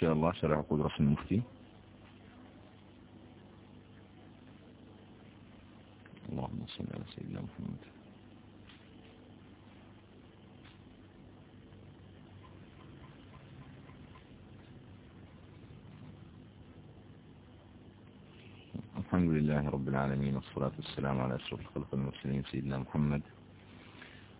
شاء الله شرح عقود رسم المفتي. اللهم صل على سيدنا محمد. الحمد لله رب العالمين والصلاة والسلام على أشرف الخلق المرسلين سيدنا محمد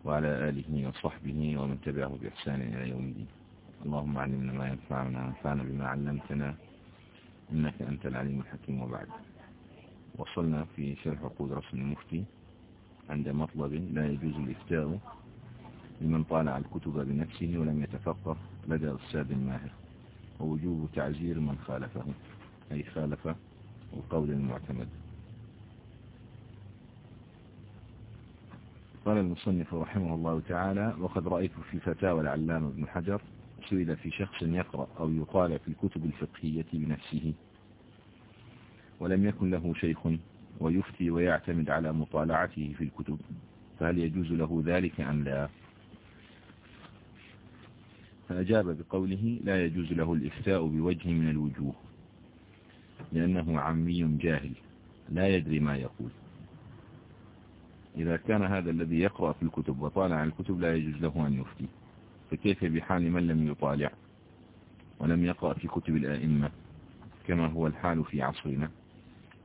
وعلى آله وصحبه ومن تبعه بإحسان إلى يوم الدين. اللهم علمنا ما ينفعنا وانفعنا بما علمتنا إنك أنت العليم الحكيم. وبعد وصلنا في شرح عقود رسم المفتي. عند مطلب لا يجوز الإفتاء لمن طالع الكتب بنفسه ولم يتفقه لدى أستاذ ماهر. ووجوب تعزير من خالفه أي خالف القول المعتمد. قال المصنف رحمه الله تعالى وقد رأيت في فتاوى العلام ابن حجر سئل في شخص يقرأ أو يطالع في الكتب الفقهية بنفسه ولم يكن له شيخ ويفتي ويعتمد على مطالعته في الكتب فهل يجوز له ذلك أم لا؟ فأجاب بقوله لا يجوز له الإفتاء بوجه من الوجوه لأنه عمي جاهل لا يدري ما يقول. إذا كان هذا الذي يقرأ في الكتب وطالع الكتب لا يجوز له أن يفتي. فكيف بحال من لم يطالع ولم يقرأ في كتب الآئمة كما هو الحال في عصرنا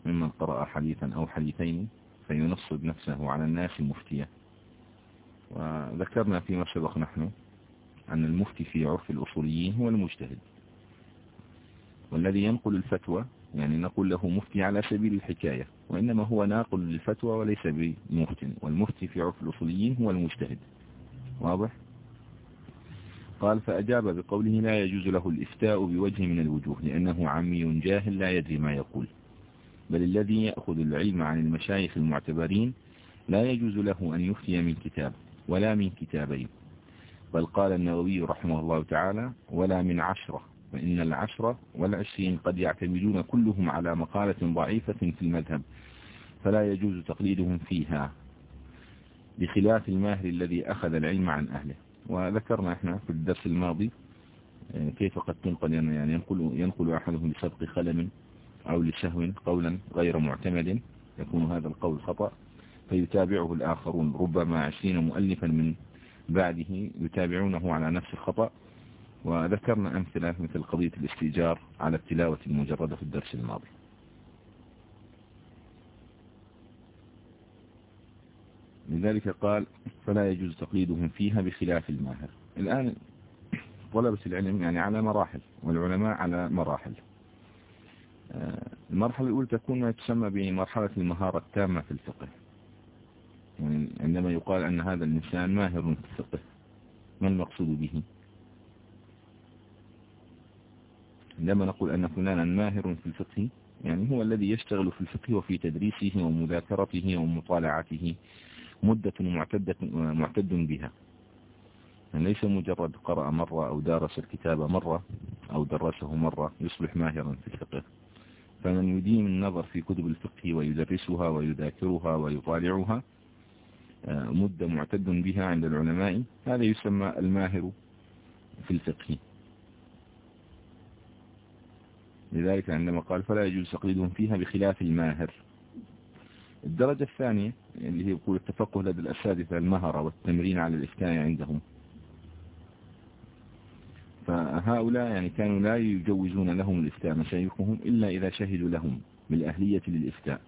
ممن قرأ حديثا أو حديثين فينصب نفسه على الناس مفتية وذكرنا فيما سبق نحن أن المفتي في عرف الأصوليين هو المجتهد. والذي ينقل الفتوى يعني نقول له مفتي على سبيل الحكاية وإنما هو ناقل للفتوى وليس بمفتي والمفتي في عرف الأصوليين هو المجتهد. واضح؟ قال فأجاب بقوله لا يجوز له الإفتاء بوجه من الوجوه لأنه عمي جاهل لا يدري ما يقول. بل الذي يأخذ العلم عن المشايخ المعتبرين لا يجوز له أن يفتي من كتاب ولا من كتابين. بل قال النووي رحمه الله تعالى ولا من عشرة فإن العشرة والعشرين قد يعتمدون كلهم على مقالة ضعيفة في المذهب فلا يجوز تقليدهم فيها بخلاف الماهر الذي أخذ العلم عن أهله. وذكرنا إحنا في الدرس الماضي آه، كيف قد تنقل يعني ينقل, ينقل أحدهم لسبق خلم أو لسهو قولا غير معتمد يكون هذا القول خطأ فيتابعه الآخرون. ربما عشرين مؤلفا من بعده يتابعونه على نفس الخطأ. وذكرنا أمثلة مثل قضية الاستئجار على التلاوة المجردة في الدرس الماضي. لذلك قال فلا يجوز تقليدهم فيها بخلاف الماهر. الآن طلبة العلم يعني على مراحل والعلماء على مراحل. آه، المرحلة الأولى تكون ما تسمى بمرحلة المهارة التامة في الفقه. يعني عندما يقال أن هذا الإنسان ماهر في الفقه ما المقصود به؟ عندما نقول أن فلانا ماهر في الفقه يعني هو الذي يشتغل في الفقه وفي تدريسه ومذاكرته ومطالعته. مدة معتدة معتد بها. يعني ليس مجرد قرأ مرة أو دارس الكتاب مرة أو درسه مرة يصبح ماهرا في الفقه. فمن يديم النظر في كتب الفقه ويدرسها ويذاكرها ويطالعها آه، مدة معتد بها عند العلماء هذا يسمى الماهر في الفقه. لذلك عندما قال فلا يجوز تقليدهم فيها بخلاف الماهر. الدرجة الثانية اللي هي يقول التفقه لدى الأساتذة المهرة والتمرين على الإفتاء عندهم. فهؤلاء يعني كانوا لا يجوزون لهم الإفتاء مشايخهم إلا إذا شهدوا لهم بالأهلية للإفتاء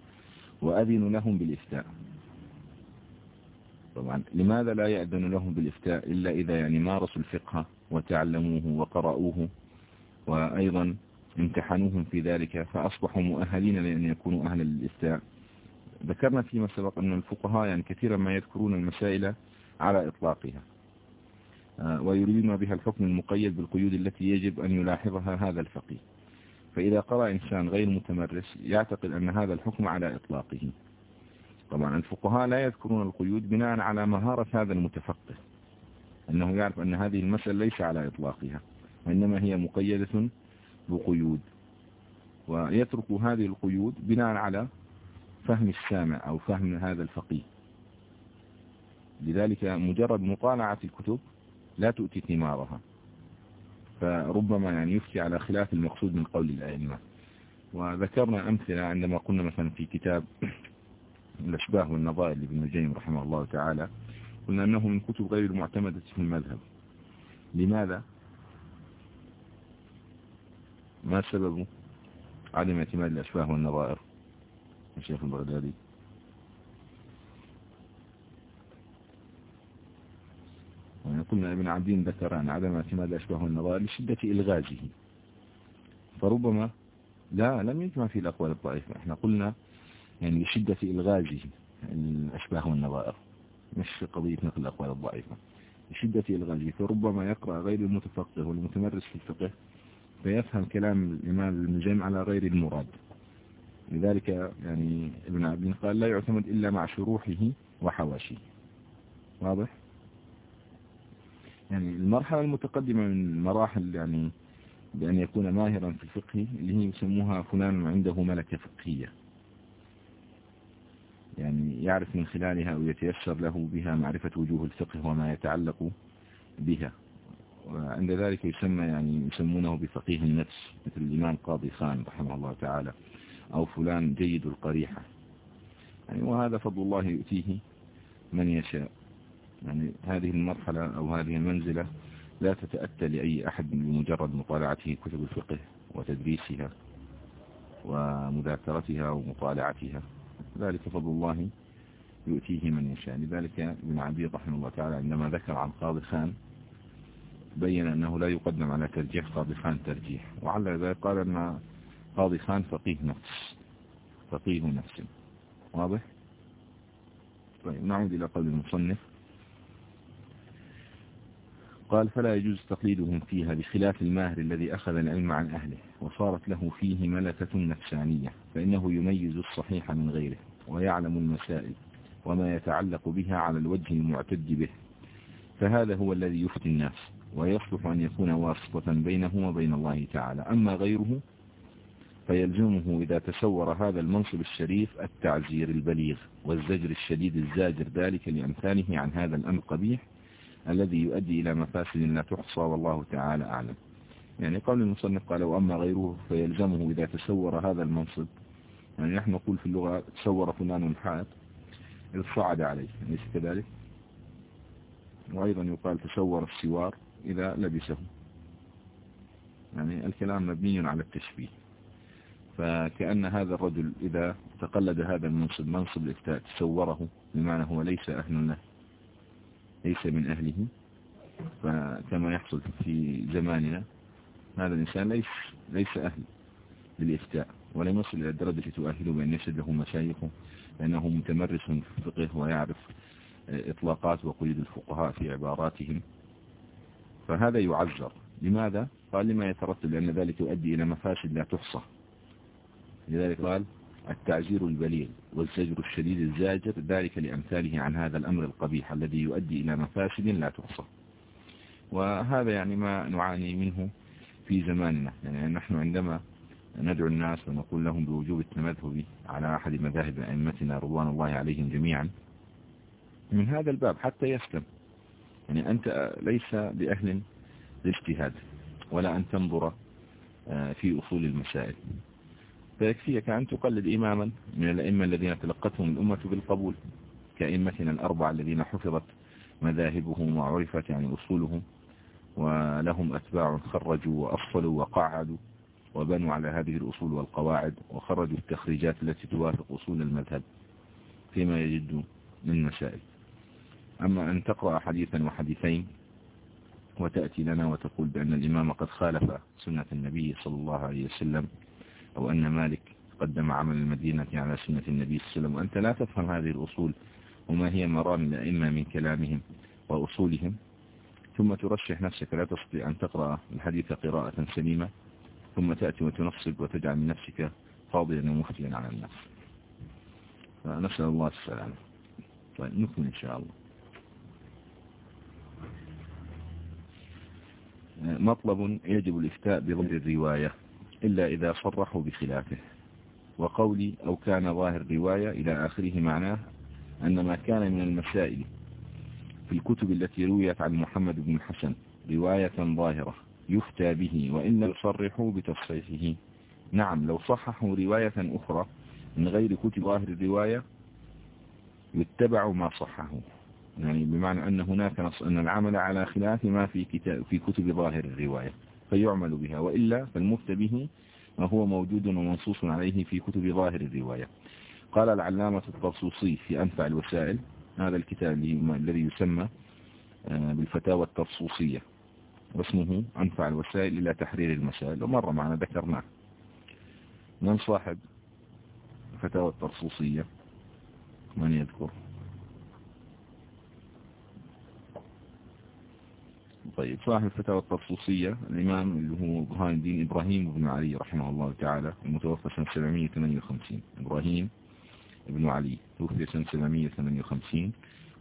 وأذنوا لهم بالإفتاء. طبعا لماذا لا يأذن لهم بالإفتاء إلا إذا يعني مارسوا الفقه وتعلموه وقرأوه وأيضا امتحنوهم في ذلك فأصبحوا مؤهلين لأن يكونوا أهلا للإفتاء. ذكرنا فيما سبق أن الفقهاء يعني كثيرا ما يذكرون المسائل على إطلاقها. آه، ويريدون بها الحكم المقيد بالقيود التي يجب أن يلاحظها هذا الفقيه. فإذا قرأ إنسان غير متمرس يعتقد أن هذا الحكم على إطلاقه. طبعا الفقهاء لا يذكرون القيود بناء على مهارة هذا المتفقه أنه يعرف أن هذه المسألة ليس على إطلاقها وإنما هي مقيدة بقيود. ويترك هذه القيود بناء على فهم السامع أو فهم هذا الفقيه. لذلك مجرد مطالعة الكتب لا تؤتي ثمارها. فربما يعني يفتي على خلاف المقصود من قول الأئمة. وذكرنا أمثلة عندما قلنا مثلا في كتاب الأشباه والنظائر لابن الجيم رحمه الله تعالى قلنا أنه من كتب غير المعتمدة في المذهب. لماذا؟ ما سبب عدم اعتماد الأشباه والنظائر؟ الشيخ البغدادي. يعني قلنا ابن عبدين ذكر أن عدم اعتماد الأشباه والنظائر لشدة إلغازه. فربما لا لم يجمع في الأقوال الضعيفة. إحنا قلنا يعني لشدة إلغازه الأشباه والنظائر مش قضية نقل الأقوال الضعيفة. لشدة إلغازه. فربما يقرأ غير المتفقه والمتمرس في الفقه فيفهم كلام الإمام ابن على غير المراد. لذلك يعني ابن عبد قال لا يعتمد إلا مع شروحه وحواشيه. واضح؟ يعني المرحلة المتقدمة من مراحل يعني بأن يكون ماهرا في الفقه اللي هي يسموها فلان عنده ملكة فقهية. يعني يعرف من خلالها أو يتيسر له بها معرفة وجوه الفقه وما يتعلق بها. وعند ذلك يسمى يعني يسمونه بفقيه النفس مثل الإمام قاضي خان رحمه الله تعالى. أو فلان جيد القريحة. يعني وهذا فضل الله يؤتيه من يشاء. يعني هذه المرحلة أو هذه المنزلة لا تتأتى لأي أحد بمجرد مطالعته كتب الفقه وتدريسها ومذاكرتها ومطالعتها. ذلك فضل الله يؤتيه من يشاء. لذلك ابن عبيد رحمه الله تعالى عندما ذكر عن قاضي خان بين أنه لا يقدم على ترجيح قاضي خان ترجيح. وعلى ذلك قال أن قاضي خان فقيه نفس. فقيه نفس. واضح؟ طيب نعود إلى قول المصنف. قال فلا يجوز تقليدهم فيها بخلاف الماهر الذي أخذ العلم عن أهله وصارت له فيه ملكة نفسانية فإنه يميز الصحيح من غيره ويعلم المسائل وما يتعلق بها على الوجه المعتد به. فهذا هو الذي يفتي الناس ويصلح أن يكون واسطة بينه وبين الله تعالى. أما غيره فيلزمه إذا تسور هذا المنصب الشريف التعزير البليغ والزجر الشديد الزاجر ذلك لأمثاله عن هذا الأمر القبيح الذي يؤدي إلى مفاسد لا تحصى والله تعالى أعلم. يعني قول المصنف قال وأما غيره فيلزمه إذا تسور هذا المنصب. يعني نحن نقول في اللغة تسور فلان الحاد إذ صعد عليه. ليس كذلك؟ وأيضا يقال تسور السوار إذا لبسه. يعني الكلام مبني على التشبيه. فكأن هذا الرجل إذا تقلد هذا المنصب منصب الإفتاء تسوره بمعنى هو ليس أهل له ليس من أهله. فكما يحصل في زماننا هذا الإنسان ليس, ليس أهل للإفتاء ولم يصل إلى الدرجة تؤهله بأن يشهد له مشايخه لأنه متمرس في الفقه ويعرف إطلاقات وقيد الفقهاء في عباراتهم. فهذا يعذر. لماذا؟ قال لما يترتب لأن ذلك يؤدي إلى مفاسد لا تحصى. لذلك قال التعزير البليغ والزجر الشديد الزاجر ذلك لأمثاله عن هذا الأمر القبيح الذي يؤدي إلى مفاسد لا تحصى. وهذا يعني ما نعاني منه في زماننا. يعني نحن عندما ندعو الناس ونقول لهم بوجوب التمذهب على أحد مذاهب أئمتنا رضوان الله عليهم جميعا من هذا الباب حتى يسلم. يعني أنت ليس بأهل الاجتهاد ولا أن تنظر آه، في أصول المسائل. فيكفيك أن تقلد إماما من الأئمة الذين تلقتهم الأمة بالقبول كأئمتنا الأربعة الذين حفظت مذاهبهم وعرفت يعني أصولهم ولهم أتباع خرجوا وأفصلوا وقعدوا وبنوا على هذه الأصول والقواعد وخرجوا التخريجات التي توافق أصول المذهب فيما يجد من مسائل أما أن تقرأ حديثا وحديثين وتأتي لنا وتقول بأن الإمام قد خالف سنة النبي صلى الله عليه وسلم أو أن مالك قدم عمل المدينة على سنة النبي صلى الله عليه وسلم وأنت لا تفهم هذه الأصول وما هي مرام الأئمة من كلامهم وأصولهم. ثم ترشح نفسك لا تستطيع أن تقرأ الحديث قراءة سليمة. ثم تأتي وتنصب وتجعل من نفسك فاضلا ومفتيا على الناس. فنسأل الله السلامة. طيب نكمل إن شاء الله. مطلب يجب الإفتاء بظهر الرواية. إلا إذا صرحوا بخلافه. وقولي أو كان ظاهر الرواية إلى آخره معناه أن ما كان من المسائل في الكتب التي رويت عن محمد بن الحسن رواية ظاهرة يفتى به وإن يصرحوا بتصحيحه. نعم لو صححوا رواية أخرى من غير كتب ظاهر الرواية يتبع ما صححه يعني بمعنى أن هناك نص أن العمل على خلاف ما في كتاب في كتب ظاهر الرواية. فيعمل بها وإلا فالمفتى به ما هو موجود ومنصوص عليه في كتب ظاهر الرواية. قال العلامة الطرسوسي في أنفع الوسائل هذا الكتاب الذي يسمى آه، بالفتاوى الترسوسية واسمه أنفع الوسائل إلى تحرير المسائل ومرة معنا ذكرناه. من صاحب فتاوى الترسوسية من يذكر؟ طيب صاحب الفتاوى الترسوسية الإمام اللي هو برهان الدين إبراهيم بن علي رحمه الله تعالى المتوفى سنة 758 إبراهيم بن علي توفي سنة 758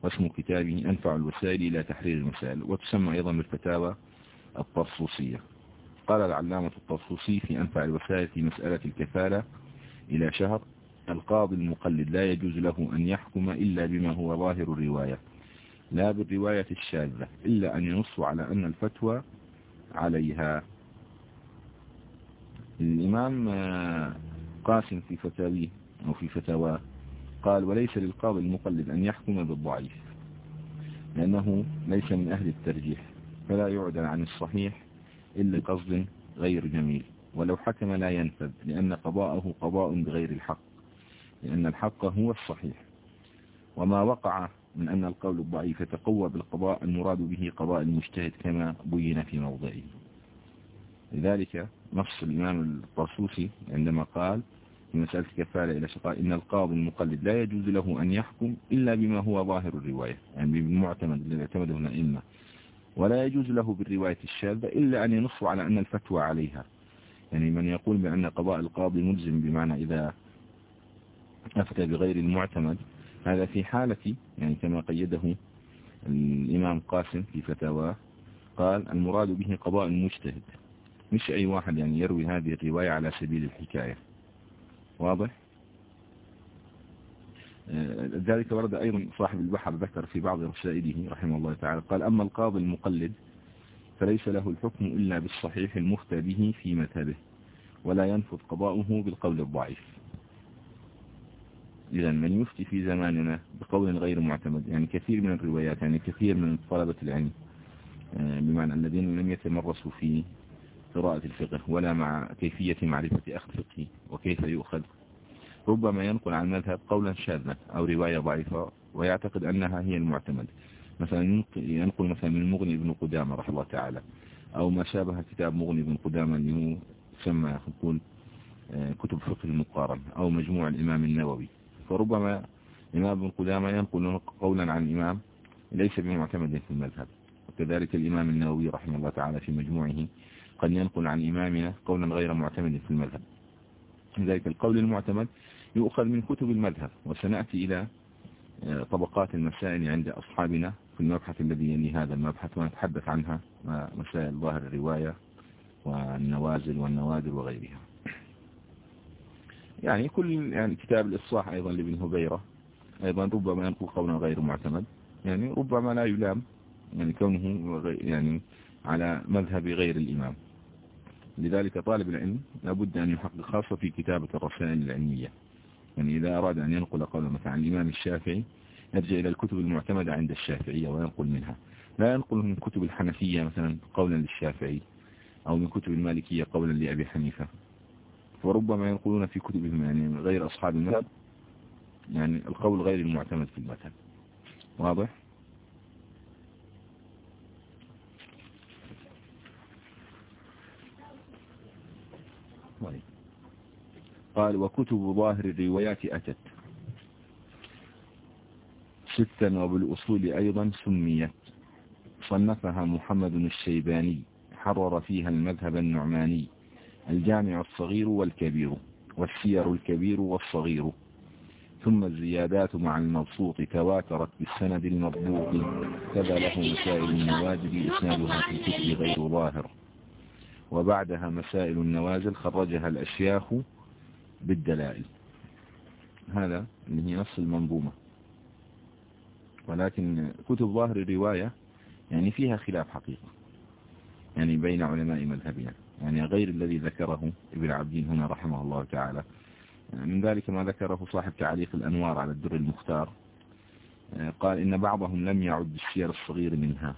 واسم كتابه أنفع الوسائل إلى تحرير المسائل وتسمى أيضا بالفتاوى الطرسوسية قال العلامة الطرسوسي في أنفع الوسائل في مسألة الكفالة إلى شهر القاضي المقلد لا يجوز له أن يحكم إلا بما هو ظاهر الرواية. لا بالرواية الشاذة إلا أن ينص على أن الفتوى عليها. الإمام قاسم في فتاويه أو في فتاواه قال وليس للقاضي المقلد أن يحكم بالضعيف لأنه ليس من أهل الترجيح فلا يعدل عن الصحيح إلا قصد غير جميل. ولو حكم لا ينفذ لأن قضاءه قضاء بغير الحق لأن الحق هو الصحيح. وما وقع من أن القول الضعيف يتقوى بالقضاء المراد به قضاء المجتهد كما بين في موضعه. لذلك نص الإمام الطرسوسي عندما قال في مسألة الكفالة إلى شقاء إن القاضي المقلد لا يجوز له أن يحكم إلا بما هو ظاهر الرواية يعني بالمعتمد الذي اعتمده الأئمة. ولا يجوز له بالرواية الشاذة إلا أن ينص على أن الفتوى عليها. يعني من يقول بأن قضاء القاضي ملزم بمعنى إذا أفتى بغير المعتمد هذا في حالة يعني كما قيده الإمام قاسم في فتاواه قال المراد به قضاء المجتهد. مش أي واحد يعني يروي هذه الرواية على سبيل الحكاية. واضح؟ آه، ذلك ورد أيضا صاحب البحر ذكر في بعض رسائله رحمه الله تعالى قال أما القاضي المقلد فليس له الحكم إلا بالصحيح المفتى به في مذهبه ولا ينفذ قضاؤه بالقول الضعيف. إذا من يفتي في زماننا بقول غير معتمد يعني كثير من الروايات يعني كثير من طلبة العلم آه، بمعنى الذين لم يتمرسوا في قراءة الفقه ولا مع كيفية معرفة أخذ فقه وكيف يؤخذ. ربما ينقل عن مذهب قولا شاذا أو رواية ضعيفة ويعتقد أنها هي المعتمد. مثلا ينقل مثلا من مغني بن قدامة رحمه الله تعالى أو ما شابه كتاب مغني بن قدامة اللي هو نقول آه، كتب فقه المقارن أو مجموع الإمام النووي. فربما الإمام ابن قدامة ينقل قولا عن الإمام ليس بمعتمد في المذهب. وكذلك الإمام النووي رحمه الله تعالى في مجموعه قد ينقل عن إمامنا قولا غير معتمد في المذهب. لذلك القول المعتمد يؤخذ من كتب المذهب وسنأتي إلى آه، طبقات المسائل عند أصحابنا في المبحث الذي يلي هذا المبحث ونتحدث عنها مسائل ظاهر الرواية والنوازل والنوادر وغيرها. يعني كل يعني كتاب الإصلاح أيضا لابن هبيرة أيضا ربما ينقل قولا غير معتمد يعني ربما لا يلام يعني كونه يعني على مذهب غير الإمام. لذلك طالب العلم لابد أن يحقق خاصة في كتابة الرسائل العلمية. يعني إذا أراد أن ينقل قولا مثلا عن الإمام الشافعي يرجع إلى الكتب المعتمدة عند الشافعية وينقل منها. لا ينقل من كتب الحنفية مثلا قولا للشافعي أو من كتب المالكية قولا لأبي حنيفة. وربما ينقلون في كتبهم يعني غير أصحاب المذهب يعني القول غير المعتمد في المذهب واضح؟ طيب. قال وكتب ظاهر الروايات أتت. ستا وبالأصول أيضا سميت. صنفها محمد الشيباني. حرر فيها المذهب النعماني. الجامع الصغير والكبير والسير الكبير والصغير ثم الزيادات مع المبسوط تواترت بالسند المضبوط كذا له مسائل النوازل إسنادها في الكتب غير ظاهر. وبعدها مسائل النوازل خرجها الأشياخ بالدلائل. هذا اللي هي نص المنظومة. ولكن كتب ظاهر الرواية يعني فيها خلاف حقيقة. يعني بين علماء مذهبنا. يعني غير الذي ذكره ابن عبدين هنا رحمه الله تعالى. من ذلك ما ذكره صاحب تعليق الأنوار على الدر المختار. قال إن بعضهم لم يعد السير الصغير منها.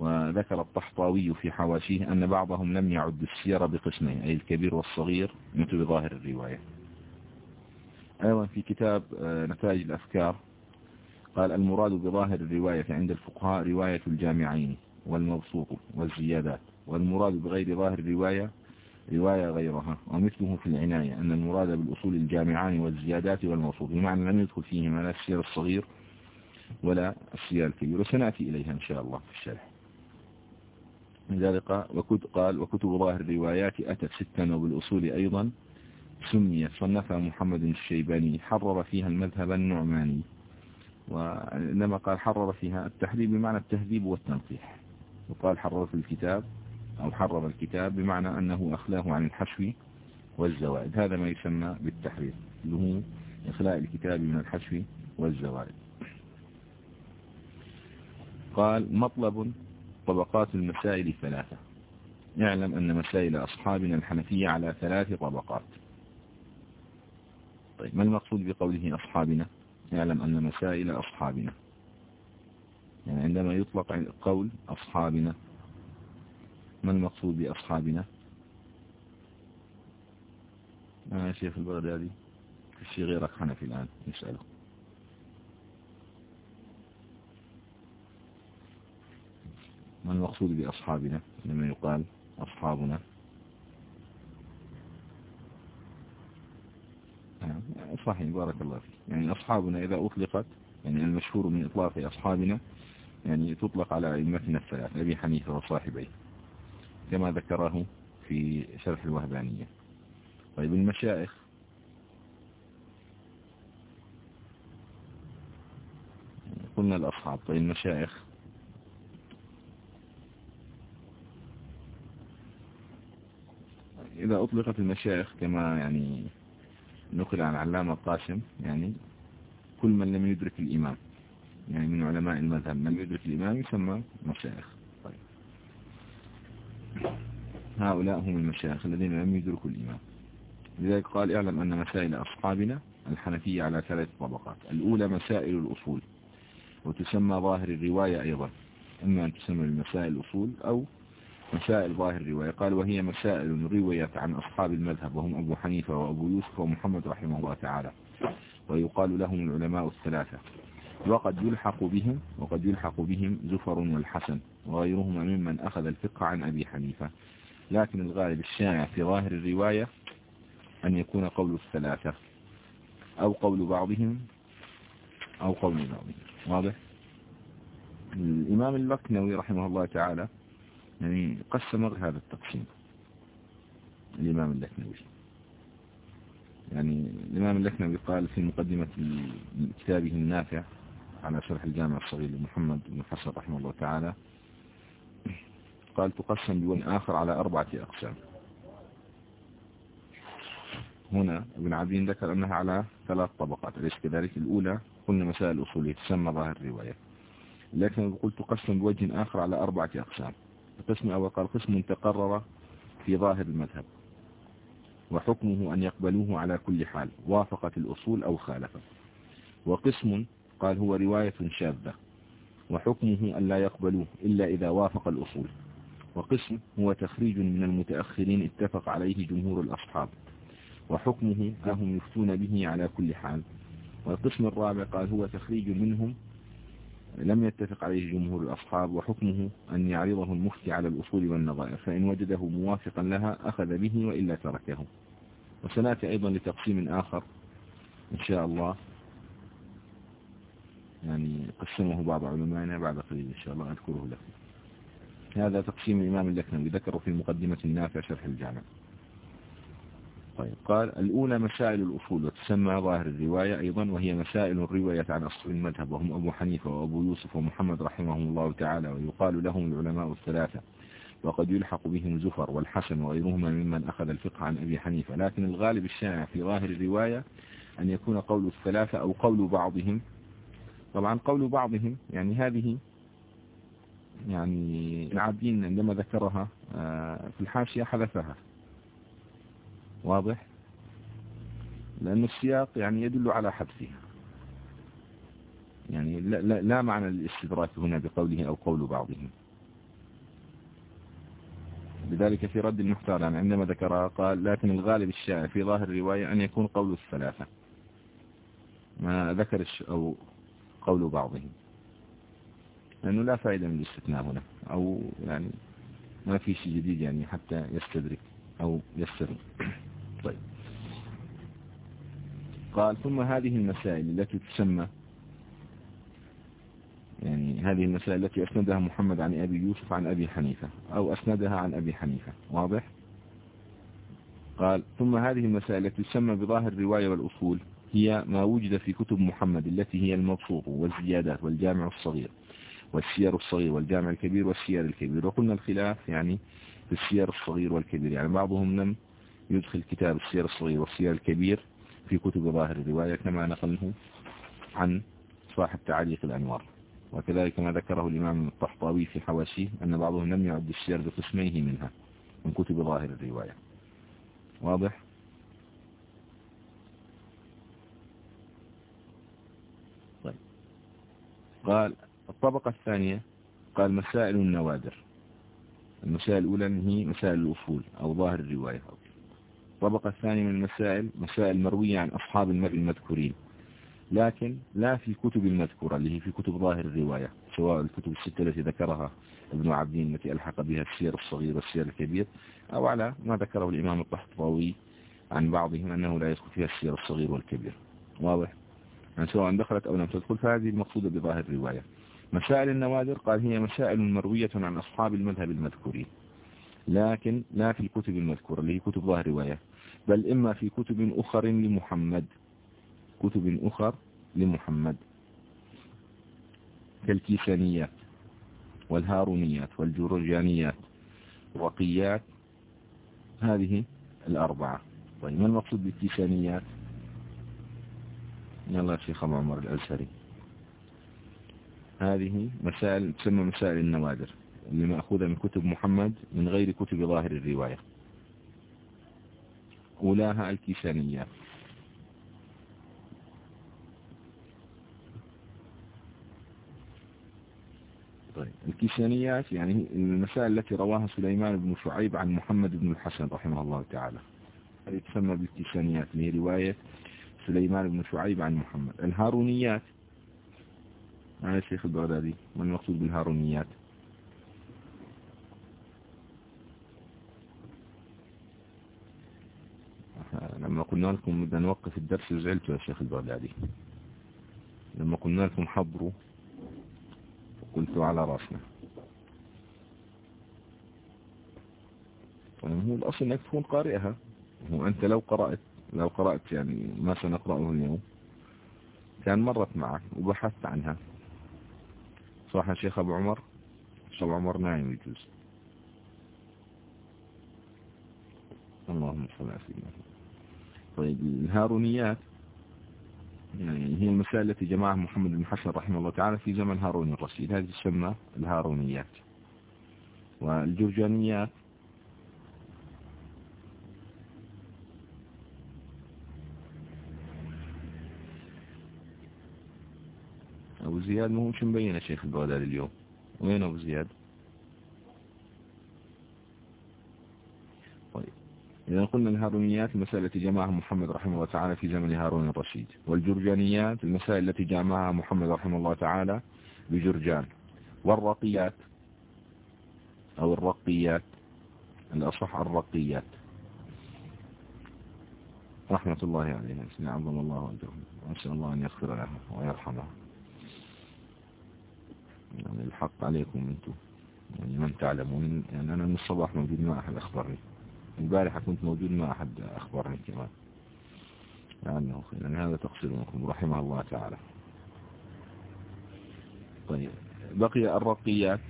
وذكر الطحطاوي في حواشيه أن بعضهم لم يعد السير بقسمين أي الكبير والصغير مثل ظاهر الرواية. أيضا في كتاب نتائج الأفكار قال المراد بظاهر الرواية عند الفقهاء رواية الجامعين والمبسوط والزيادات. والمراد بغير ظاهر الرواية رواية غيرها ومثله في العناية أن المراد بالأصول الجامعان والزيادات والمبسوط بمعنى لم يدخل فيهما لا السير الصغير ولا السير الكبير وسنأتي إليها إن شاء الله في الشرح. لذلك وكتب قال وكتب ظاهر الروايات أتت ستا وبالأصول أيضا سميت صنفها محمد الشيباني حرر فيها المذهب النعماني. وإنما قال حرر فيها التحريب بمعنى التهذيب والتنقيح. وقال حرر في الكتاب أو حرر الكتاب بمعنى أنه أخلاه عن الحشو والزوائد. هذا ما يسمى بالتحرير اللي هو إخلاء الكتاب من الحشو والزوائد. قال مطلب طبقات المسائل ثلاثة يعلم أن مسائل أصحابنا الحنفية على ثلاث طبقات. طيب ما المقصود بقوله أصحابنا؟ يعلم أن مسائل أصحابنا. يعني عندما يطلق قول أصحابنا ما المقصود بأصحابنا؟ ما يا شيخ البغدادي الشيء غيرك حنفي الآن نسأله. ما المقصود بأصحابنا؟ لما يقال أصحابنا. صحيح بارك الله فيك. يعني أصحابنا إذا أطلقت يعني المشهور من إطلاق أصحابنا يعني تطلق على أئمتنا الثلاث أبي حنيفة وصاحبيه. كما ذكره في شرح الوهبانية. طيب المشايخ. قلنا الأصحاب. طيب المشايخ. إذا أطلقت المشايخ كما يعني نقل عن علامة القاسم يعني كل من لم يدرك الإمام يعني من علماء المذهب من يدرك الإمام يسمى مشايخ. هؤلاء هم المشايخ الذين لم يدركوا الإمام لذلك قال اعلم أن مسائل أصحابنا الحنفية على ثلاث طبقات. الأولى مسائل الأصول وتسمى ظاهر الرواية أيضا. إما أن تسمى المسائل الأصول أو مسائل ظاهر الرواية. قال وهي مسائل رويت عن أصحاب المذهب وهم أبو حنيفة وأبو يوسف ومحمد رحمه الله تعالى. ويقال لهم العلماء الثلاثة. وقد يلحق بهم وقد يلحق بهم زفر والحسن وغيرهما ممن أخذ الفقه عن أبي حنيفة. لكن الغالب الشائع في ظاهر الرواية أن يكون قول الثلاثة أو قول بعضهم أو قول بعضهم. واضح؟ الإمام اللقنوي رحمه الله تعالى يعني قسم هذا التقسيم. الإمام اللكنوي يعني الإمام اللكنوي قال في مقدمة كتابه النافع على شرح الجامع الصغير لمحمد بن حسن رحمه الله تعالى قال تقسم بون آخر على أربعة أقسام. هنا ابن عبدين ذكر أنها على ثلاث طبقات أليس كذلك؟ الأولى قلنا مسائل أصولية تسمى ظاهر الرواية. لكن يقول تقسم بوجه آخر على أربعة أقسام. القسم الأول قال قسم تقرر في ظاهر المذهب وحكمه أن يقبلوه على كل حال وافقت الأصول أو خالفت وقسم قال هو رواية شاذة وحكمه أن لا يقبلوه إلا إذا وافق الأصول. وقسم هو تخريج من المتأخرين اتفق عليه جمهور الأصحاب وحكمه لهم يفتون به على كل حال. والقسم الرابع قال هو تخريج منهم لم يتفق عليه جمهور الأصحاب وحكمه أن يعرضه المفتي على الأصول والنظائر فإن وجده موافقا لها أخذ به وإلا تركه. وسنأتي أيضا لتقسيم آخر إن شاء الله. يعني قسمه بعض علمائنا بعد قليل إن شاء الله أذكره لكم. هذا تقسيم الإمام اللكنوي ذكره في مقدمة النافع شرح الجامع. طيب قال الأولى مسائل الأصول وتسمى ظاهر الرواية أيضا وهي مسائل الرواية عن أصل المذهب وهم أبو حنيفة وأبو يوسف ومحمد رحمهم الله تعالى ويقال لهم العلماء الثلاثة وقد يلحق بهم زفر والحسن وغيرهما ممن أخذ الفقه عن أبي حنيفة. لكن الغالب الشائع في ظاهر الرواية أن يكون قول الثلاثة أو قول بعضهم. طبعا قول بعضهم يعني هذه يعني العابدين عندما ذكرها آه، في الحاشية حذفها. واضح؟ لأن السياق يعني يدل على حذفها. يعني لا, لا, لا معنى للاستدراك هنا بقوله أو قول بعضهم. لذلك في رد المختار يعني عندما ذكرها قال لكن الغالب الشائع في ظاهر الرواية أن يكون قول الثلاثة. ما ذكر أو قول بعضهم. لأنه لا فائدة من الاستثناء هنا أو يعني ما في شيء جديد يعني حتى يستدرك أو يسترم طيب. قال ثم هذه المسائل التي تسمى يعني هذه المسائل التي أسندها محمد عن أبي يوسف عن أبي حنيفة أو أسندها عن أبي حنيفة. واضح؟ قال ثم هذه المسائل التي تسمى بظاهر الرواية والأصول هي ما وجد في كتب محمد التي هي المبسوط والزيادات والجامع الصغير. والسير الصغير والجامع الكبير والسير الكبير. وقلنا الخلاف يعني في السير الصغير والكبير. يعني بعضهم لم يدخل كتاب السير الصغير والسير الكبير في كتب ظاهر الرواية كما نقلنه عن صاحب تعليق الأنوار. وكذلك ما ذكره الإمام الطحطاوي في حواشيه أن بعضهم لم يعد السير بقسميه منها من كتب ظاهر الرواية. واضح؟ طيب. قال الطبقة الثانية قال مسائل النوادر. المسائل الأولى هي مسائل الأصول أو ظاهر الرواية. الطبقة الثانية من المسائل مسائل مروية عن أصحاب المرء المذكورين. لكن لا في الكتب المذكورة اللي هي في كتب ظاهر الرواية سواء الكتب الستة التي ذكرها ابن عبدين التي ألحق بها السير الصغير والسير الكبير أو على ما ذكره الإمام الطحطاوي عن بعضهم أنه لا يدخل فيها السير الصغير والكبير. واضح؟ يعني سواء دخلت أو لم تدخل فهذه المقصودة بظاهر الرواية. مسائل النوادر قال هي مسائل مروية عن أصحاب المذهب المذكورين. لكن لا في الكتب المذكورة اللي هي كتب ظاهر رواية بل إما في كتب أخر لمحمد. كتب أخر لمحمد. كالكيسانيات والهارونيات والجورجانيات وقيات هذه الأربعة. طيب ما المقصود بالكيسانيات؟ يلا شيخ عمر الأزهري هذه مسائل تسمى مسائل النوادر اللي مأخوذة من كتب محمد من غير كتب ظاهر الرواية. أولاها الكيسانيات طيب الكيسانيات يعني المسائل التي رواها سليمان بن شعيب عن محمد بن الحسن رحمه الله تعالى. هذه تسمى بالكيسانيات اللي هي رواية سليمان بن شعيب عن محمد. الهارونيات. مع الشيخ البغدادي ما المقصود بالهارونيات. لما قلنا لكم بدنا نوقف الدرس زعلتوا يا شيخ البغدادي. لما قلنا لكم حضروا قلتوا على راسنا. طيب هو الأصل أنك تكون قارئها. هو أنت لو قرأت لو قرأت يعني ما سنقرأه اليوم. كان مرت معك وبحثت عنها. صح يا شيخ أبو عمر. شيخ أبو عمر نايم يجوز. اللهم صل على سيدنا طيب الهارونيات يعني هي المسائل التي جمعها محمد بن حسن رحمه الله تعالى في زمن هارون الرشيد. هذه تسمى الهارونيات. والجرجانيات أبو زياد ما هو مش مبين شيخ البغداد اليوم. وين أبو زياد؟ طيب. إذا قلنا الهارونيات المسائل التي جمعها محمد رحمه الله تعالى في زمن هارون الرشيد. والجرجانيات المسائل التي جمعها محمد رحمه الله تعالى بجرجان. والرقيات. أو الرقيات. الأصح الرقيات. رحمة الله عليها عظم الله أجرهم وأسأل الله أن يغفر لها ويرحمها يعني الحق عليكم أنتم. يعني من تعلمون يعني أنا من الصباح موجود ما أحد أخبرني البارحة كنت موجود ما أحد أخبرني كمان. لأنه خير. يعني هذا تقصير منكم رحمه الله تعالى. طيب بقي الرقيات.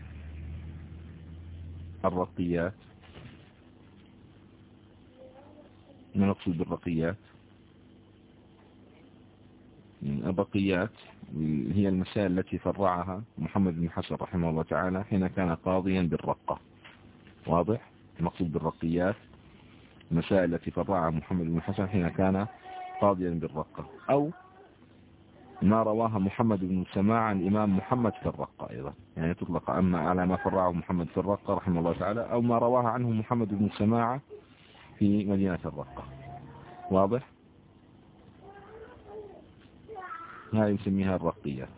الرقيات. ما نقصد بالرقيات؟ البقيات هي المسائل التي فرعها محمد بن حسن رحمه الله تعالى حين كان قاضيا بالرقة. واضح؟ المقصود بالرقيات. المسائل التي فرعها محمد بن حسن حين كان قاضيا بالرقة. أو ما رواها محمد بن سماع عن الإمام محمد في الرقة أيضا. يعني تطلق أما على ما فرعه محمد في الرقة رحمه الله تعالى أو ما رواها عنه محمد بن سماع في مدينة الرقة. واضح؟ هذه نسميها الرقية.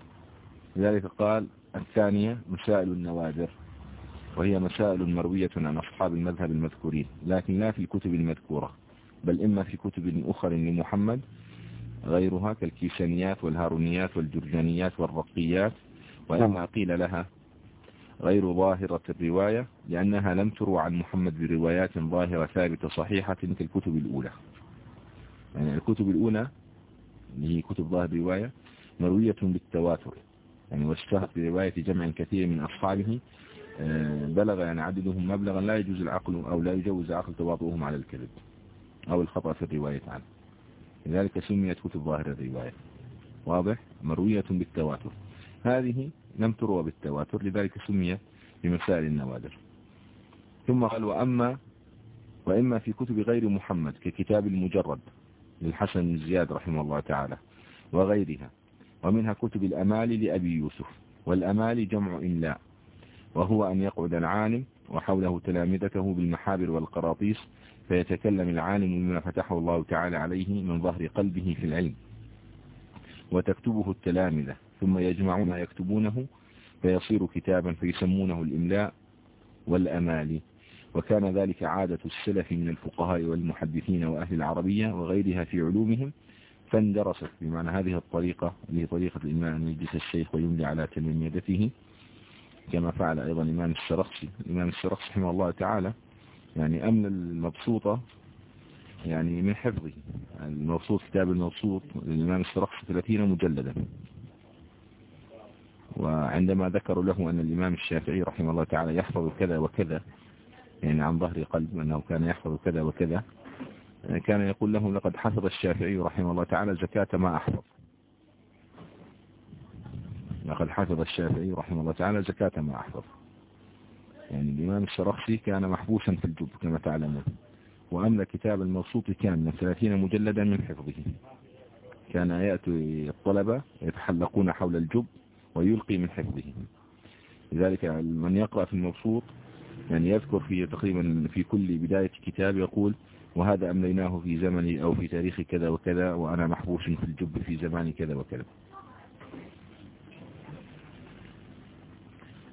لذلك قال الثانية مسائل النوادر وهي مسائل مروية عن أصحاب المذهب المذكورين لكن لا في الكتب المذكورة بل إما في كتب أخر لمحمد غيرها كالكيسانيات والهارونيات والجرجانيات والرقيات وإما قيل لها غير ظاهرة الرواية لأنها لم تروى عن محمد بروايات ظاهرة ثابتة صحيحة كالكتب الأولى. يعني الكتب الأولى اللي هي كتب ظاهر الرواية مروية بالتواتر. يعني واشتهت برواية جمع كثير من أصحابه آه، بلغ يعني عددهم مبلغا لا يجوز العقل أو لا يجوز عقل تواطؤهم على الكذب أو الخطأ في الرواية عنه. لذلك سميت كتب ظاهر الرواية. واضح؟ مروية بالتواتر. هذه لم تروى بالتواتر لذلك سميت بمسائل النوادر. ثم قال وأما وإما في كتب غير محمد ككتاب المجرد للحسن بن زياد رحمه الله تعالى وغيرها. ومنها كتب الأمال لأبي يوسف والأمال جمع إملاء وهو أن يقعد العالم وحوله تلامذته بالمحابر والقراطيس فيتكلم العالم بما فتحه الله تعالى عليه من ظهر قلبه في العلم. وتكتبه التلامذة ثم يجمعون ما يكتبونه فيصير كتابا فيسمونه الإملاء والأمال. وكان ذلك عادة السلف من الفقهاء والمحدثين وأهل العربية وغيرها في علومهم فاندرست بمعنى هذه الطريقة اللي هي طريقة الإمام أن يجلس الشيخ ويملي على تلميذته كما فعل أيضا الإمام السرخسي الإمام السرخسي رحمه الله تعالى يعني أمن المبسوطة يعني من حفظه. المبسوط كتاب المبسوط للإمام السرخسي 30 مجلدا. وعندما ذكروا له أن الإمام الشافعي رحمه الله تعالى يحفظ كذا وكذا يعني عن ظهر قلب أنه كان يحفظ كذا وكذا كان يقول لهم لقد حفظ الشافعي رحمه الله تعالى زكاة ما أحفظ. لقد حفظ الشافعي رحمه الله تعالى زكاة ما أحفظ. يعني الإمام الشرخسي كان محبوسا في الجب كما تعلمون وأملى كتاب الموسوط من ثلاثين مجلدا من حفظه. كان يأتي الطلبة يتحلقون حول الجب ويلقي من حفظه. لذلك من يقرأ في المبسوط يعني يذكر في تقريبا في كل بداية كتاب يقول وهذا أمليناه في زمني أو في تاريخ كذا وكذا وأنا محبوس في الجب في زمان كذا وكذا.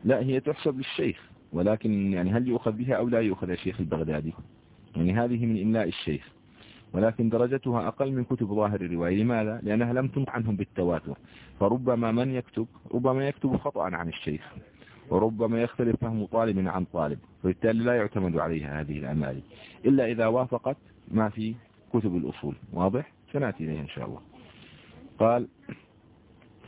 لا هي تحسب للشيخ ولكن يعني هل يؤخذ بها أو لا يؤخذ الشيخ البغدادي؟ يعني هذه من إملاء الشيخ. ولكن درجتها أقل من كتب ظاهر الرواية. لماذا؟ لأنها لم تنع عنهم بالتواتر. فربما من يكتب ربما يكتب خطأ عن الشيخ. وربما يختلف فهم طالب عن طالب وبالتالي لا يعتمد عليها هذه الأمالي إلا إذا وافقت ما في كتب الأصول. واضح؟ سنأتي إليها إن شاء الله. قال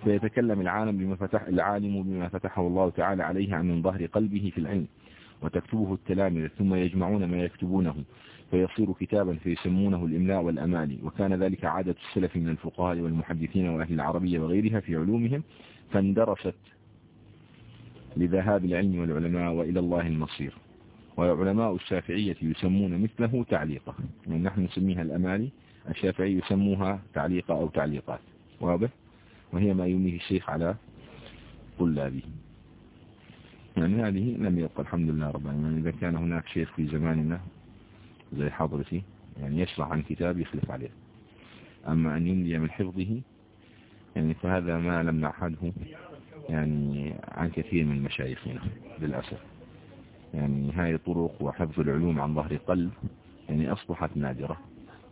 فيتكلم العالم بما فتح العالم بما فتحه الله تعالى عليه عن من ظهر قلبه في العلم وتكتبه التلامذة ثم يجمعون ما يكتبونه فيصير كتابا فيسمونه الإملاء والأمالي وكان ذلك عادة السلف من الفقهاء والمحدثين وأهل العربية وغيرها في علومهم فاندرست لذهاب العلم والعلماء وإلى الله المصير. وعلماء الشافعية يسمون مثله تعليقة. يعني نحن نسميها الأمالي الشافعي يسموها تعليقة أو تعليقات. واضح؟ وهي ما يمنيه الشيخ على طلابه. يعني هذه لم يبقى الحمد لله رب العالمين. إذا كان هناك شيخ في زماننا زي حضرتي يعني يشرح عن كتاب يخلف عليه. أما أن يملي من حفظه يعني فهذا ما لم نعهده. يعني عن كثير من مشايخنا للأسف. يعني هاي طرق وحفظ العلوم عن ظهر قلب يعني أصبحت نادرة.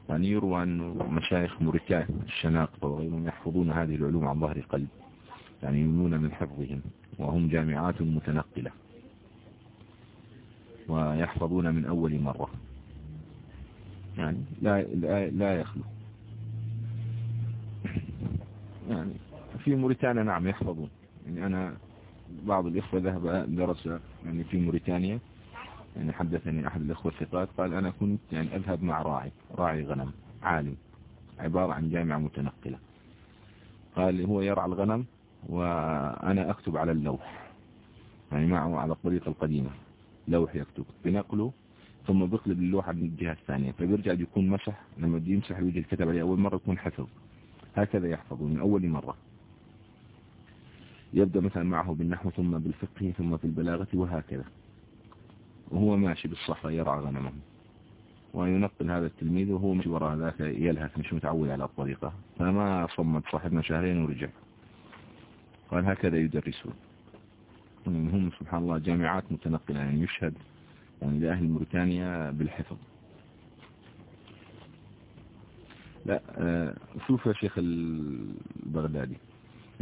يعني يروى أن مشايخ موريتان الشناقطة وغيرهم يحفظون هذه العلوم عن ظهر قلب يعني يمنون من حفظهم وهم جامعات متنقلة. ويحفظون من أول مرة. يعني لا, لا, لا يخلو. يعني في موريتانيا نعم يحفظون. يعني أنا بعض الإخوة ذهب درس يعني في موريتانيا يعني حدثني أحد الإخوة الثقات قال أنا كنت يعني أذهب مع راعي راعي غنم عالم عبارة عن جامعة متنقلة. قال هو يرعى الغنم وأنا أكتب على اللوح يعني معه على الطريقة القديمة لوح يكتب بنقله ثم بيقلب اللوحة من الجهة الثانية فبيرجع يكون مسح لما يمسح ويجي الكتاب عليه أول مرة يكون حفظ هكذا يحفظ من أول مرة. يبدأ مثلا معه بالنحو ثم بالفقه ثم في البلاغة وهكذا. وهو ماشي بالصحراء يرعى غنمه. وينقل هذا التلميذ وهو مش وراء ذاك يلهث مش متعود على الطريقة. فما صمد صاحبنا شهرين ورجع. قال هكذا يدرسون هم سبحان الله جامعات متنقلة يعني يشهد يعني لأهل موريتانيا بالحفظ. لا آه، شوف يا شيخ البغدادي.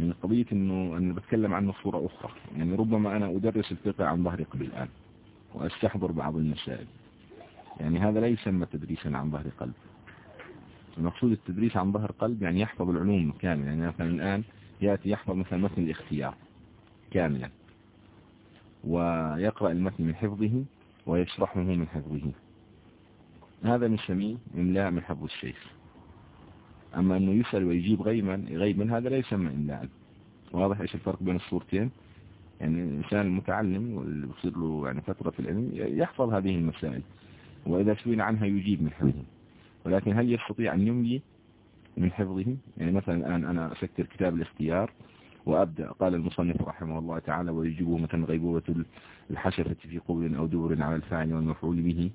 يعني قضية إنه أنا بتكلم عنه صورة أخرى. يعني ربما أنا أدرس الفقه عن ظهر قلب الآن وأستحضر بعض المسائل. يعني هذا لا يسمى تدريسا عن ظهر قلب. المقصود التدريس عن ظهر قلب يعني يحفظ العلوم كاملة يعني مثلا الآن يأتي يحفظ مثلا متن الاختيار كاملا. ويقرأ المتن من حفظه ويشرحه من حفظه. هذا نسميه إملاء من حفظ الشيخ. أما أنه يسأل ويجيب غيبا غيبا هذا لا يسمى إملاء واضح إيش الفرق بين الصورتين؟ يعني الإنسان المتعلم واللي بصير له يعني فترة في العلم يحفظ هذه المسائل وإذا سئل عنها يجيب من حفظه. ولكن هل يستطيع أن يملي من حفظه؟ يعني مثلا الآن أنا أسكر كتاب الاختيار وأبدأ قال المصنف رحمه الله تعالى ويجيبه مثلا غيبوبة الحشرة في قبل أو دبر على الفاعل والمفعول به.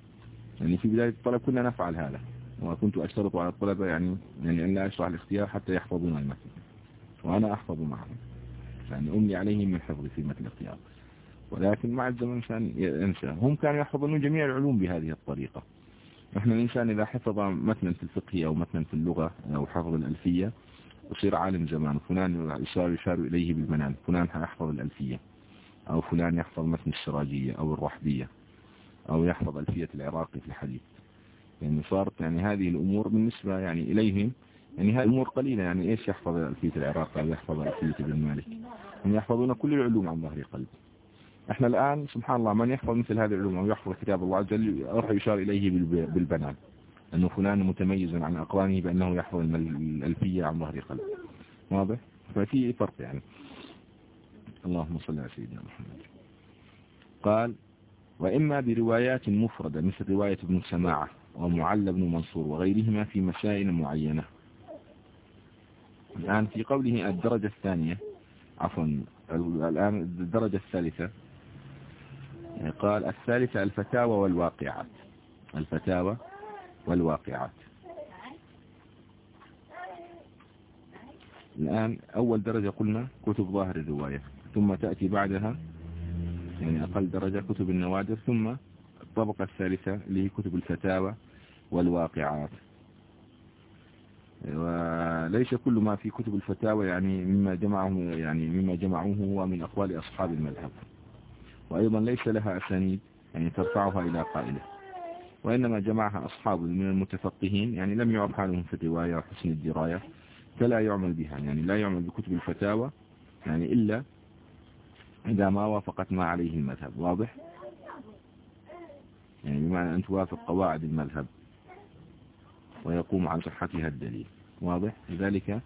يعني في بداية الطلب كنا نفعل هذا. وكنت أشترط على الطلبة يعني يعني أن لا أشرح الاختيار حتى يحفظون المثل وأنا أحفظ معهم يعني أملي عليهم من حفظ في مثل الاختيار. ولكن مع الزمن الإنسان ينسى. هم كانوا يحفظون جميع العلوم بهذه الطريقة. نحن الإنسان إذا حفظ متنا في الفقه أو متنا في اللغة أو حفظ الألفية يصير عالم زمان. فلان يصار يشار إليه بالمنام فلان يحفظ الألفية. أو فلان يحفظ متن السراجية أو الرحبية. أو يحفظ ألفية العراقي في الحديث. يعني صارت يعني هذه الأمور بالنسبة يعني إليهم يعني هذه الأمور قليلة يعني إيش يحفظ ألفية العراقي أو يحفظ ألفية ابن مالك. هم يحفظون كل العلوم عن ظهر قلب. إحنا الآن سبحان الله من يحفظ مثل هذه العلوم أو يحفظ كتاب الله عز وجل راح يشار إليه بالبنان. أنه فلان متميز عن أقرانه بأنه يحفظ الألفية عن ظهر قلب. واضح؟ ففي فرق يعني. اللهم صل على سيدنا محمد. قال وإما بروايات مفردة مثل رواية ابن سماعة. ومعلى بن منصور وغيرهما في مسائل معينة. الآن في قوله الدرجة الثانية عفوا الآن الدرجة الثالثة قال الثالثة الفتاوى والواقعات. الفتاوى والواقعات. الآن أول درجة قلنا كتب ظاهر الرواية ثم تأتي بعدها يعني أقل درجة كتب النوادر ثم الطبقة الثالثة اللي هي كتب الفتاوى والواقعات. وليس كل ما في كتب الفتاوى يعني مما جمعه يعني مما جمعوه هو من أقوال أصحاب المذهب. وأيضا ليس لها أسانيد يعني ترفعها إلى قائله. وإنما جمعها أصحاب من المتفقهين يعني لم يعرف حالهم في الرواية وحسن الدراية فلا يعمل بها. يعني لا يعمل بكتب الفتاوى يعني إلا إذا ما وافقت ما عليه المذهب. واضح؟ يعني بمعنى أن توافق قواعد المذهب. ويقوم عن صحتها الدليل. واضح؟ لذلك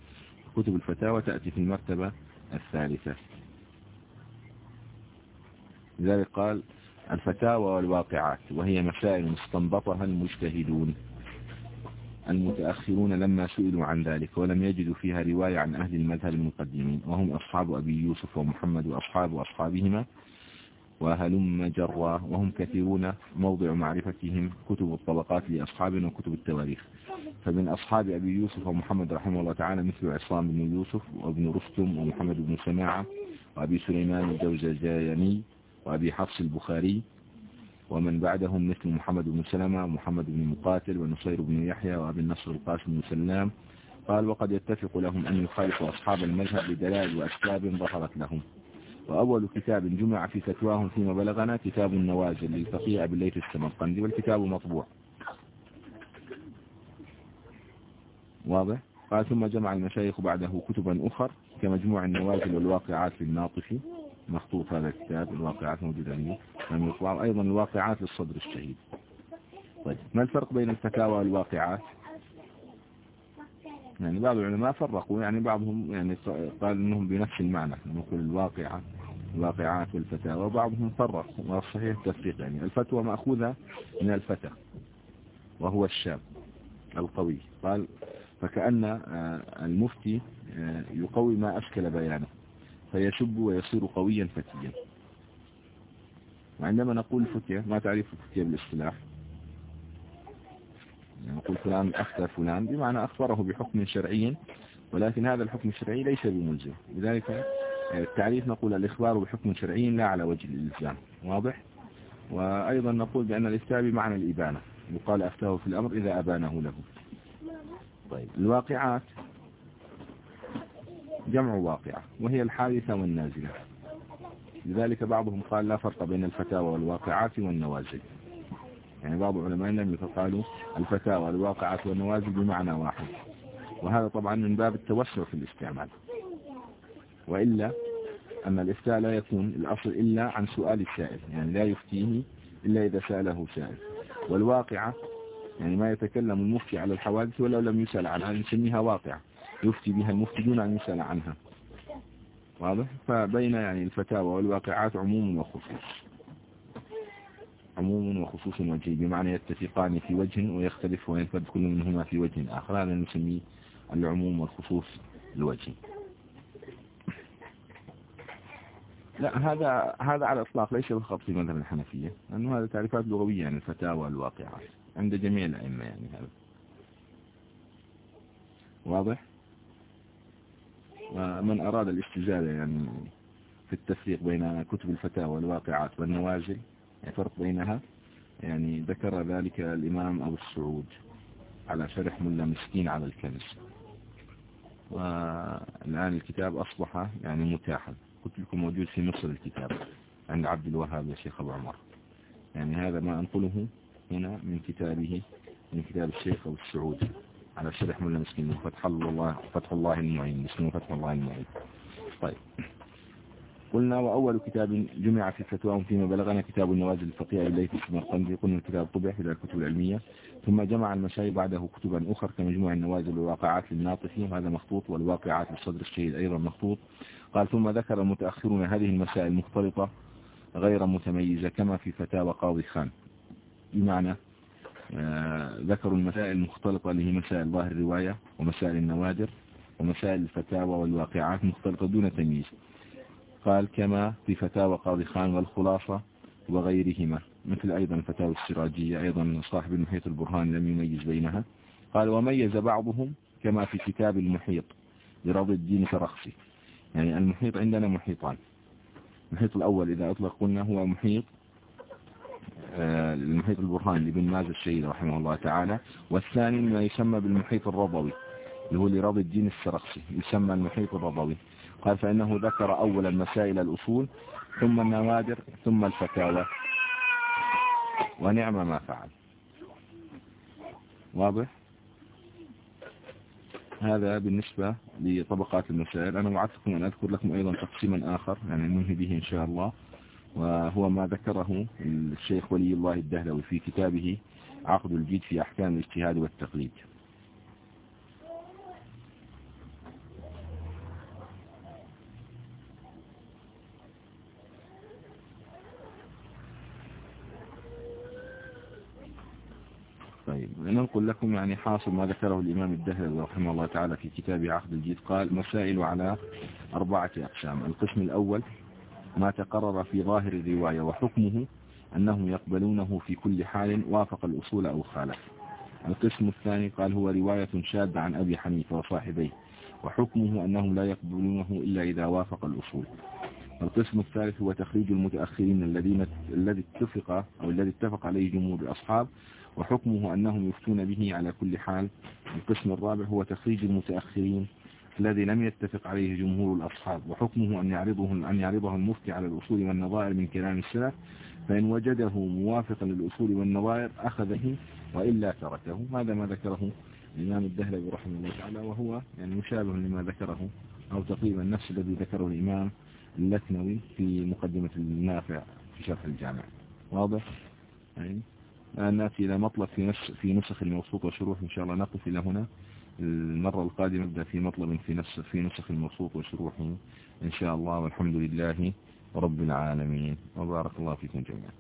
كتب الفتاوى تأتي في المرتبة الثالثة. لذلك قال الفتاوى والواقعات وهي مسائل استنبطها المجتهدون المتأخرون لما سئلوا عن ذلك ولم يجدوا فيها رواية عن أهل المذهب المقدمين وهم أصحاب أبي يوسف ومحمد وأصحاب أصحابهما وهلم جرا وهم كثيرون موضع معرفتهم كتب الطبقات لأصحابنا وكتب التواريخ. فمن أصحاب أبي يوسف ومحمد رحمه الله تعالى مثل عصام بن يوسف وابن رستم ومحمد بن سماعة وأبي سليمان الجوزجاني وأبي حفص البخاري ومن بعدهم مثل محمد بن سلمة ومحمد بن مقاتل ونصير بن يحيى وأبي النصر القاسم بن سلام. قال وقد يتفق لهم أن يخالفوا أصحاب المذهب بدلائل وأسباب ظهرت لهم. وأول كتاب جمع في فتواهم فيما بلغنا كتاب النوازل للفقيه أبي الليث السمرقندي والكتاب مطبوع. واضح؟ قال ثم جمع المشايخ بعده كتبا أخر كمجموع النوازل والواقعات للناطفي مخطوط هذا الكتاب الواقعات موجودة لم يطلع. أيضا الواقعات للصدر الشهيد. طيب ما الفرق بين الفتاوى والواقعات؟ يعني بعض العلماء فرقوا يعني بعضهم يعني قال إنهم بنفس المعنى نقول الواقعة الواقعات والفتاوى وبعضهم فرق والصحيح التفريق يعني. الفتوى مأخوذة من الفتى وهو الشاب القوي. قال فكأن آه، المفتي آه، يقوي ما أشكل بيانه فيشب ويصير قويا فتيا. وعندما نقول فتية ما تعريف الفتية بالاصطلاح؟ نقول فلان أفتى فلان بمعنى أخبره بحكم شرعي ولكن هذا الحكم الشرعي ليس بملزم. لذلك التعريف نقول الإخبار بحكم شرعي لا على وجه الإلزام واضح؟ وأيضا نقول بأن الإفتاء بمعنى الإبانة يقال أفتاه في الأمر إذا أبانه له. طيب الواقعات جمع واقعة وهي الحادثة والنازلة. لذلك بعضهم قال لا فرق بين الفتاوى والواقعات والنوازل. يعني بعض العلماء لم يتقالوا الفتاوى والواقعات والنوازل بمعنى واحد. وهذا طبعا من باب التوسع في الاستعمال. وإلا أن الإفتاء لا يكون الأصل إلا عن سؤال السائل يعني لا يفتيه إلا إذا سأله سائل. والواقعة يعني ما يتكلم المفتي على الحوادث ولو لم يسأل عنها نسميها واقعة. يفتي بها المفتي دون أن يسأل عنها. واضح؟ فبين يعني الفتاوى والواقعات عموم وخصوص. عموم وخصوص وجهي بمعنى يتفقان في وجه ويختلف وينفذ كل منهما في وجه آخر. هذا نسميه العموم والخصوص الوجهي. لا هذا هذا على الإطلاق ليس بالخط في مذهب الحنفية لأنه هذا تعريفات لغوية يعني الفتاوى والواقعات عند جميع الأئمة يعني هذا. واضح؟ ومن أراد الاستزادة يعني في التفريق بين كتب الفتاوى والواقعات والنوازل يفرق بينها يعني ذكر ذلك الإمام أبو السعود على شرح ملا مسكين على الكنز. والآن الكتاب أصبح يعني متاحا. قلت لكم موجود في مصر الكتاب عند عبد الوهاب يا شيخ أبو عمر. يعني هذا ما أنقله هنا من كتابه من كتاب الشيخ أبو السعود على شرح ملا مسكين فتح الله فتح الله المعين. اسمه فتح الله المعين. طيب. قلنا وأول كتاب جمع في فتواهم فيما بلغنا كتاب النوازل الفقيه الليث السمرقندي قلنا الكتاب طبع في الكتب العلمية. ثم جمع المشايخ بعده كتبا أخرى كمجموع النوازل والواقعات للناطفي وهذا مخطوط والواقعات للصدر الشهيد أيضا مخطوط. قال ثم ذكر المتأخرون هذه المسائل مختلطة غير متميزة كما في فتاوى قاضي خان. بمعنى آه، ذكروا المسائل المختلطة اللي هي مسائل ظاهر الرواية ومسائل النوادر ومسائل الفتاوى والواقعات مختلطة دون تمييز. قال كما في فتاوى قاضي خان والخلاصة وغيرهما مثل أيضا فتاوى السراجية أيضا صاحب المحيط البرهان لم يميز بينها. قال وميز بعضهم كما في كتاب المحيط لرضي الدين فرخصي يعني المحيط عندنا محيطان. المحيط الأول إذا أطلق قلنا هو محيط آه، المحيط البرهان لابن ماز الشهيد رحمه الله تعالى. والثاني ما يسمى بالمحيط الرضوي اللي هو لرضي الدين السرخسي يسمى المحيط الرضوي. قال فإنه ذكر أولا مسائل الأصول ثم النوادر ثم الفتاوى. ونعم ما فعل. واضح؟ هذا بالنسبة لطبقات المسائل. أنا وعدتكم أن أذكر لكم أيضا تقسيما آخر يعني ننهي به إن شاء الله. وهو ما ذكره الشيخ ولي الله الدهلوي في كتابه عقد الجيد في أحكام الاجتهاد والتقليد. طيب ننقل لكم يعني حاصل ما ذكره الإمام الدهلوي رحمه الله تعالى في كتابه عقد الجيد قال مسائل على أربعة أقسام. القسم الأول ما تقرر في ظاهر الرواية وحكمه أنهم يقبلونه في كل حال وافق الأصول أو خالف. القسم الثاني قال هو رواية شاذة عن أبي حنيفة وصاحبيه وحكمه أنهم لا يقبلونه إلا إذا وافق الأصول. القسم الثالث هو تخريج المتأخرين الذين الذي اتفق أو الذي اتفق عليه جمهور الأصحاب وحكمه أنهم يفتون به على كل حال. القسم الرابع هو تخريج المتأخرين الذي لم يتفق عليه جمهور الأصحاب وحكمه أن يعرضه أن يعرضه المفتي على الأصول والنظائر من كلام السلف فإن وجده موافقا للأصول والنظائر أخذه وإلا تركه. هذا ما ذكره الإمام الدهلوي رحمه الله تعالى وهو يعني مشابه لما ذكره أو تقريبا نفس الذي ذكره الإمام اللثنوي في مقدمة النافع في شرح الجامع. واضح؟ يعني نأتي إلى مطلب في نفس في نسخ الموثوق وشروح إن شاء الله نقف إلى هنا. المرة القادمة نبدأ في مطلب في نفس في نسخ الموثوق وشروحه. إن شاء الله والحمد لله رب العالمين. وبارك الله فيكم جميعا.